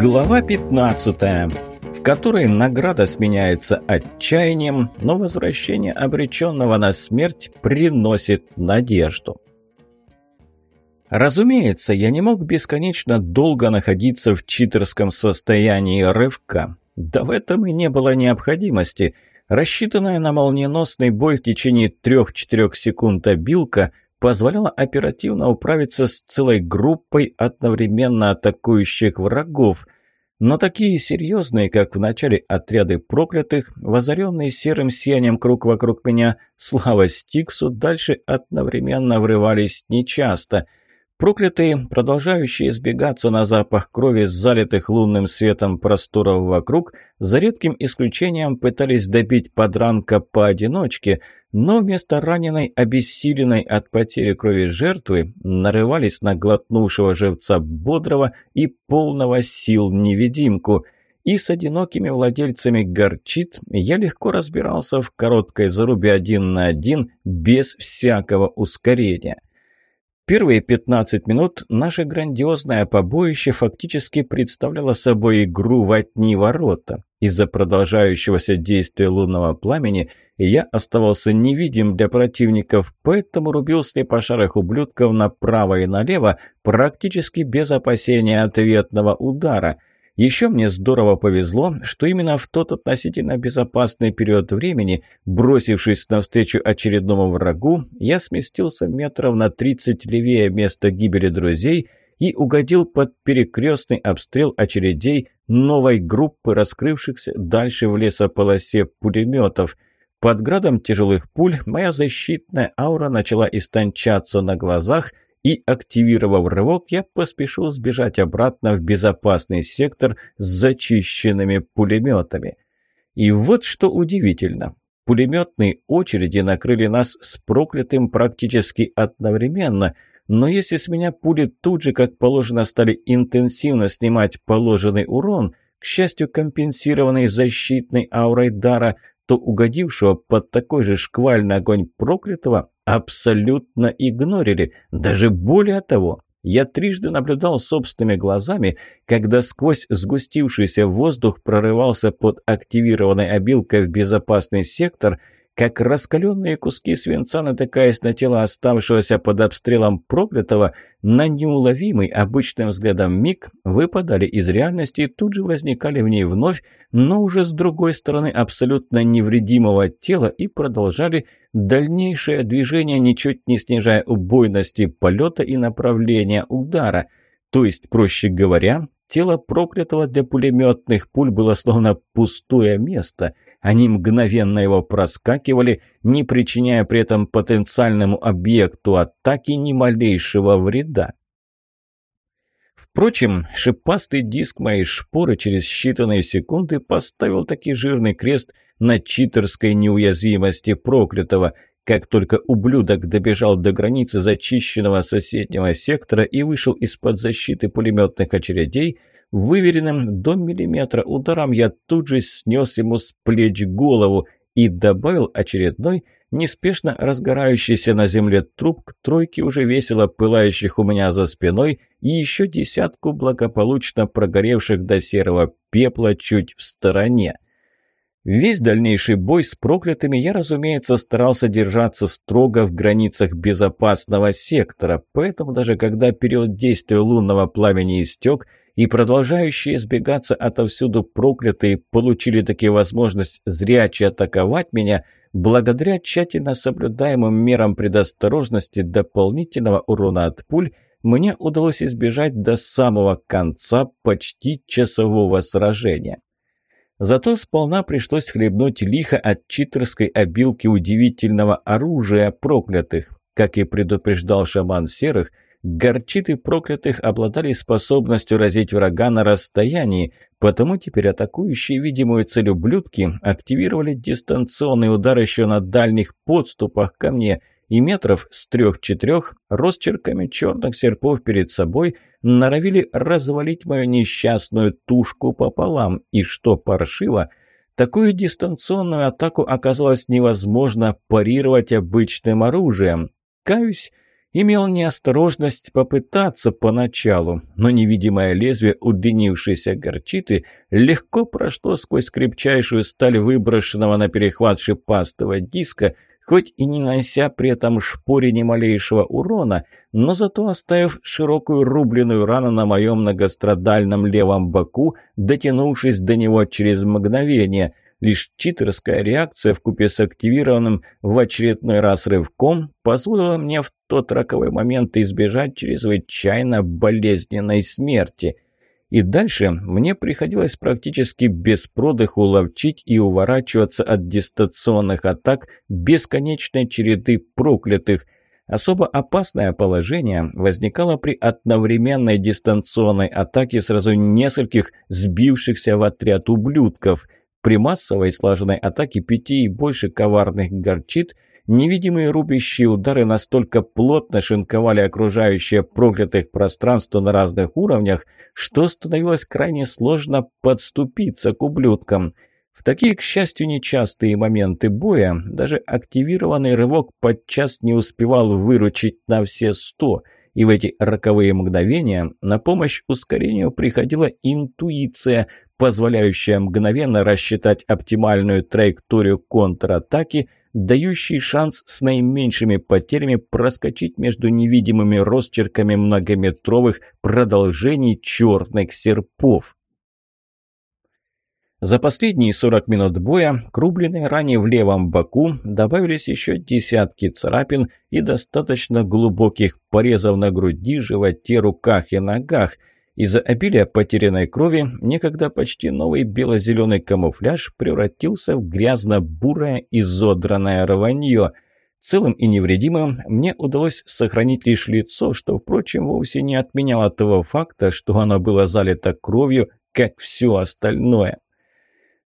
Глава 15, в которой награда сменяется отчаянием, но возвращение обреченного на смерть приносит надежду. Разумеется, я не мог бесконечно долго находиться в читерском состоянии рывка. Да в этом и не было необходимости. Рассчитанная на молниеносный бой в течение 3-4 секунд обилка – позволяла оперативно управиться с целой группой одновременно атакующих врагов. Но такие серьезные, как в начале отряды проклятых, возоренные серым сиянием круг вокруг меня, слава Стиксу, дальше одновременно врывались нечасто – Проклятые, продолжающие избегаться на запах крови залитых лунным светом просторов вокруг, за редким исключением пытались добить подранка поодиночке, но вместо раненой, обессиленной от потери крови жертвы, нарывались на глотнувшего живца бодрого и полного сил невидимку. И с одинокими владельцами горчит я легко разбирался в короткой зарубе один на один без всякого ускорения. Первые 15 минут наше грандиозное побоище фактически представляло собой игру в одни ворота. Из-за продолжающегося действия лунного пламени я оставался невидим для противников, поэтому рубил слепошарых ублюдков направо и налево практически без опасения ответного удара – еще мне здорово повезло, что именно в тот относительно безопасный период времени, бросившись навстречу очередному врагу, я сместился метров на 30 левее места гибели друзей и угодил под перекрестный обстрел очередей новой группы раскрывшихся дальше в лесополосе пулеметов. Под градом тяжелых пуль моя защитная аура начала истончаться на глазах – и, активировав рывок, я поспешил сбежать обратно в безопасный сектор с зачищенными пулеметами. И вот что удивительно. Пулеметные очереди накрыли нас с проклятым практически одновременно, но если с меня пули тут же, как положено, стали интенсивно снимать положенный урон, к счастью, компенсированный защитной аурой дара, то угодившего под такой же шквальный огонь проклятого абсолютно игнорили. Даже более того, я трижды наблюдал собственными глазами, когда сквозь сгустившийся воздух прорывался под активированной обилкой в безопасный сектор – как раскаленные куски свинца, натыкаясь на тело оставшегося под обстрелом проклятого, на неуловимый обычным взглядом миг выпадали из реальности и тут же возникали в ней вновь, но уже с другой стороны абсолютно невредимого тела и продолжали дальнейшее движение, ничуть не снижая убойности полета и направления удара. То есть, проще говоря, тело проклятого для пулеметных пуль было словно пустое место – они мгновенно его проскакивали, не причиняя при этом потенциальному объекту атаки ни малейшего вреда. Впрочем, шипастый диск моей шпоры через считанные секунды поставил таки жирный крест на читерской неуязвимости проклятого. Как только ублюдок добежал до границы зачищенного соседнего сектора и вышел из-под защиты пулеметных очередей – Выверенным до миллиметра ударом я тут же снес ему с плеч голову и добавил очередной, неспешно разгорающийся на земле труп к тройке уже весело пылающих у меня за спиной и еще десятку благополучно прогоревших до серого пепла чуть в стороне. Весь дальнейший бой с проклятыми я, разумеется, старался держаться строго в границах безопасного сектора, поэтому даже когда период действия лунного пламени истек, и продолжающие избегаться отовсюду проклятые получили таки возможность зряче атаковать меня, благодаря тщательно соблюдаемым мерам предосторожности дополнительного урона от пуль, мне удалось избежать до самого конца почти часового сражения. Зато сполна пришлось хлебнуть лихо от читерской обилки удивительного оружия проклятых. Как и предупреждал шаман Серых – Горчиты проклятых обладали способностью разить врага на расстоянии, потому теперь атакующие видимую цель ублюдки активировали дистанционный удар еще на дальних подступах ко мне и метров с трех-четырех росчерками черных серпов перед собой норовили развалить мою несчастную тушку пополам, и что паршиво, такую дистанционную атаку оказалось невозможно парировать обычным оружием. Каюсь, Имел неосторожность попытаться поначалу, но невидимое лезвие удлинившейся горчиты легко прошло сквозь крепчайшую сталь выброшенного на перехват шипастого диска, хоть и не нанося при этом шпоре ни малейшего урона, но зато оставив широкую рубленную рану на моем многострадальном левом боку, дотянувшись до него через мгновение – Лишь читерская реакция вкупе с активированным в очередной раз рывком позволила мне в тот роковой момент избежать чрезвычайно болезненной смерти. И дальше мне приходилось практически без продыху ловчить и уворачиваться от дистанционных атак бесконечной череды проклятых – Особо опасное положение возникало при одновременной дистанционной атаке сразу нескольких сбившихся в отряд ублюдков. При массовой слаженной атаке пяти и больше коварных горчит невидимые рубящие удары настолько плотно шинковали окружающее проклятых пространство на разных уровнях, что становилось крайне сложно подступиться к ублюдкам. В такие, к счастью, нечастые моменты боя даже активированный рывок подчас не успевал выручить на все сто – и в эти роковые мгновения на помощь ускорению приходила интуиция, позволяющая мгновенно рассчитать оптимальную траекторию контратаки, дающий шанс с наименьшими потерями проскочить между невидимыми росчерками многометровых продолжений черных серпов. За последние 40 минут боя к рубленной ране в левом боку добавились еще десятки царапин и достаточно глубоких порезов на груди, животе, руках и ногах – из-за обилия потерянной крови некогда почти новый бело-зеленый камуфляж превратился в грязно-бурое изодранное рванье. Целым и невредимым мне удалось сохранить лишь лицо, что, впрочем, вовсе не отменяло того факта, что оно было залито кровью, как все остальное.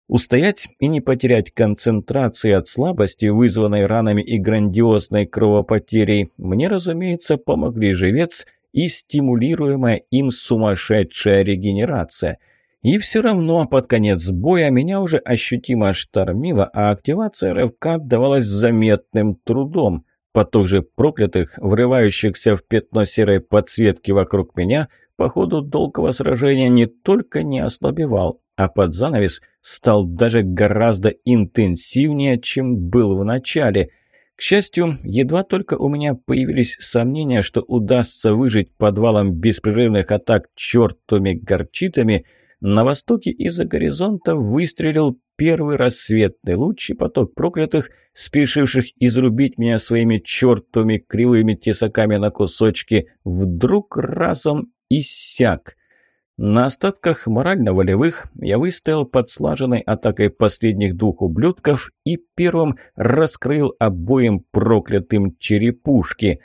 Устоять и не потерять концентрации от слабости, вызванной ранами и грандиозной кровопотерей, мне, разумеется, помогли живец и стимулируемая им сумасшедшая регенерация. И все равно под конец боя меня уже ощутимо штормило, а активация рывка давалась заметным трудом. Поток же проклятых, врывающихся в пятно серой подсветки вокруг меня, по ходу долгого сражения не только не ослабевал, а под занавес стал даже гораздо интенсивнее, чем был в начале – к счастью, едва только у меня появились сомнения, что удастся выжить подвалом беспрерывных атак чертовыми горчитами, на востоке из-за горизонта выстрелил первый рассветный луч, и поток проклятых, спешивших изрубить меня своими чертовыми кривыми тесаками на кусочки, вдруг разом иссяк. На остатках морально-волевых я выстоял под слаженной атакой последних двух ублюдков и первым раскрыл обоим проклятым черепушки.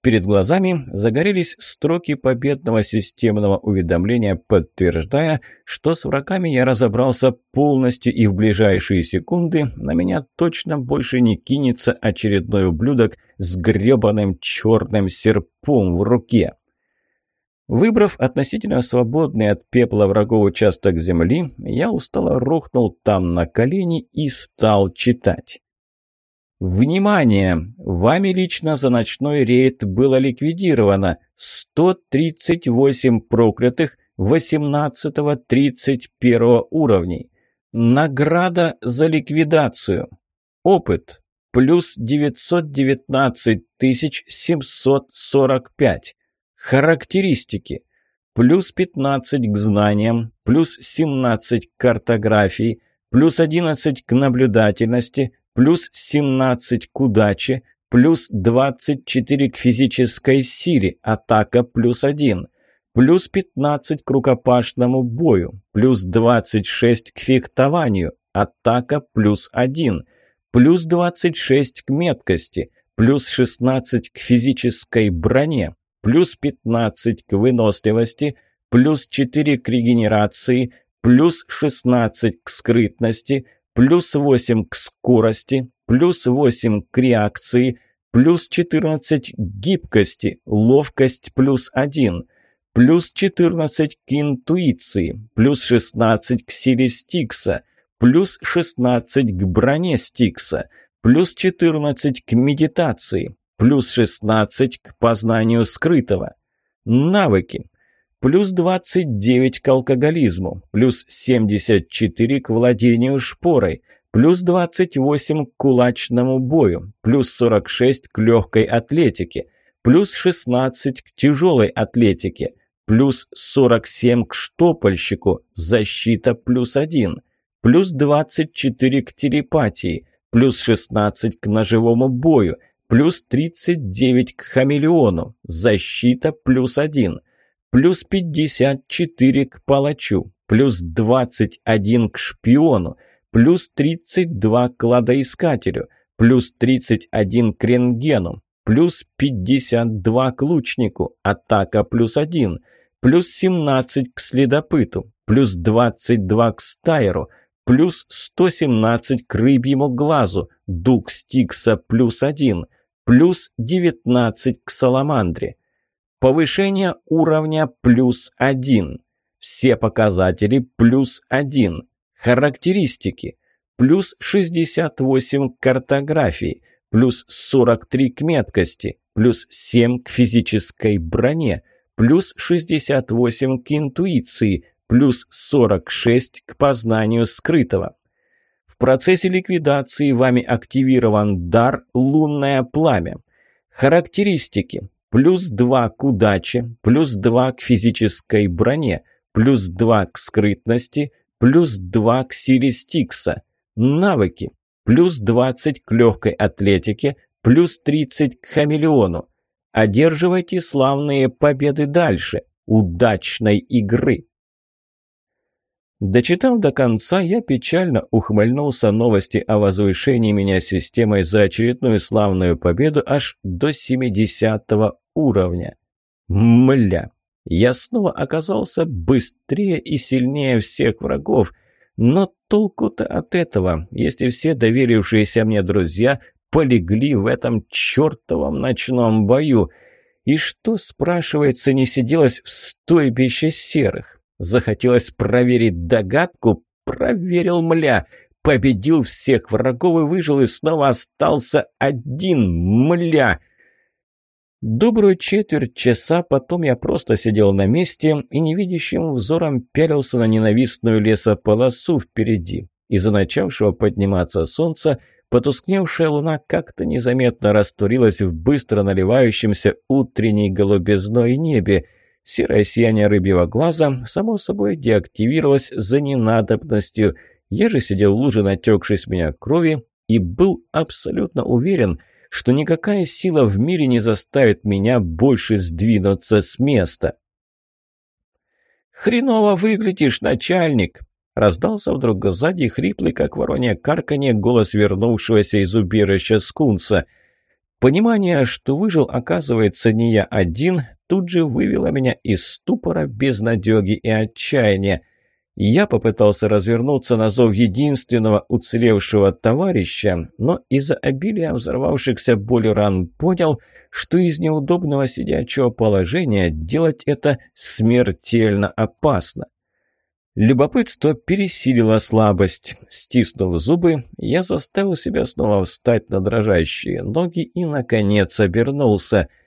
Перед глазами загорелись строки победного системного уведомления, подтверждая, что с врагами я разобрался полностью и в ближайшие секунды на меня точно больше не кинется очередной ублюдок с гребаным черным серпом в руке. Выбрав относительно свободный от пепла врагов участок земли, я устало рухнул там на колени и стал читать. Внимание! Вами лично за ночной рейд было ликвидировано 138 проклятых 18-31 уровней. Награда за ликвидацию. Опыт. Плюс 919 745. Характеристики. Плюс 15 к знаниям, плюс 17 к картографии, плюс 11 к наблюдательности, плюс 17 к удаче, плюс 24 к физической силе, атака плюс 1, плюс 15 к рукопашному бою, плюс 26 к фехтованию, атака плюс 1, плюс 26 к меткости, плюс 16 к физической броне, плюс 15 к выносливости, плюс 4 к регенерации, плюс 16 к скрытности, плюс 8 к скорости, плюс 8 к реакции, плюс 14 к гибкости, ловкость плюс 1, плюс 14 к интуиции, плюс 16 к силе Стикса, плюс 16 к броне Стикса, плюс 14 к медитации, плюс 16 к познанию скрытого. Навыки. Плюс 29 к алкоголизму, плюс 74 к владению шпорой, плюс 28 к кулачному бою, плюс 46 к легкой атлетике, плюс 16 к тяжелой атлетике, плюс 47 к штопальщику, защита плюс 1, плюс 24 к телепатии, плюс 16 к ножевому бою, плюс 39 к хамелеону, защита плюс 1, плюс 54 к палачу, плюс 21 к шпиону, плюс 32 к кладоискателю, плюс 31 к рентгену, плюс 52 к лучнику, атака плюс 1, плюс 17 к следопыту, плюс 22 к стайеру, плюс 117 к рыбьему глазу, дух стикса плюс 1, плюс 19 к саламандре. Повышение уровня плюс 1. Все показатели плюс 1. Характеристики. Плюс 68 к картографии, плюс 43 к меткости, плюс 7 к физической броне, плюс 68 к интуиции, плюс 46 к познанию скрытого. Процессе ликвидации вами активирован дар «Лунное пламя». Характеристики. Плюс 2 к удаче, плюс 2 к физической броне, плюс 2 к скрытности, плюс 2 к силе Стикса. Навыки. Плюс 20 к легкой атлетике, плюс 30 к хамелеону. Одерживайте славные победы дальше. Удачной игры! Дочитав до конца, я печально ухмыльнулся новости о возвышении меня системой за очередную славную победу аж до 70 уровня. Мля! Я снова оказался быстрее и сильнее всех врагов, но толку-то от этого, если все доверившиеся мне друзья полегли в этом чертовом ночном бою. И что, спрашивается, не сиделось в стойбище серых? Захотелось проверить догадку? Проверил, мля. Победил всех врагов и выжил, и снова остался один, мля. Добрую четверть часа потом я просто сидел на месте и невидящим взором пялился на ненавистную лесополосу впереди. Из-за начавшего подниматься солнца потускневшая луна как-то незаметно растворилась в быстро наливающемся утренней голубизной небе – Серое сияние рыбьего глаза, само собой, деактивировалось за ненадобностью. Я же сидел в луже натекшей с меня крови и был абсолютно уверен, что никакая сила в мире не заставит меня больше сдвинуться с места. «Хреново выглядишь, начальник!» Раздался вдруг сзади хриплый, как воронье карканье, голос вернувшегося из убежища скунса. Понимание, что выжил, оказывается, не я один, тут же вывело меня из ступора, безнадеги и отчаяния. Я попытался развернуться на зов единственного уцелевшего товарища, но из-за обилия взорвавшихся болью ран понял, что из неудобного сидячего положения делать это смертельно опасно. Любопытство пересилило слабость. Стиснув зубы, я заставил себя снова встать на дрожащие ноги и, наконец, обернулся –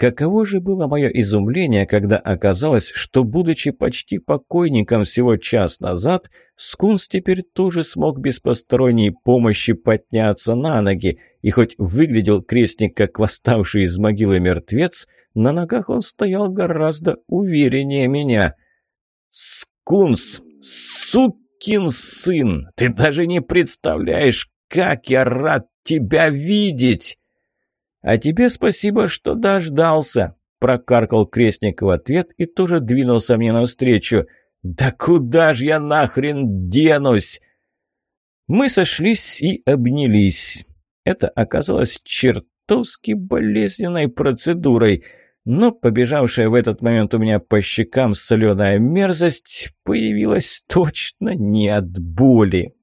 Каково же было мое изумление, когда оказалось, что, будучи почти покойником всего час назад, Скунс теперь тоже смог без посторонней помощи подняться на ноги, и хоть выглядел крестник как восставший из могилы мертвец, на ногах он стоял гораздо увереннее меня. «Скунс! Сукин сын! Ты даже не представляешь, как я рад тебя видеть!» «А тебе спасибо, что дождался», – прокаркал крестник в ответ и тоже двинулся мне навстречу. «Да куда ж я нахрен денусь?» Мы сошлись и обнялись. Это оказалось чертовски болезненной процедурой, но побежавшая в этот момент у меня по щекам соленая мерзость появилась точно не от боли.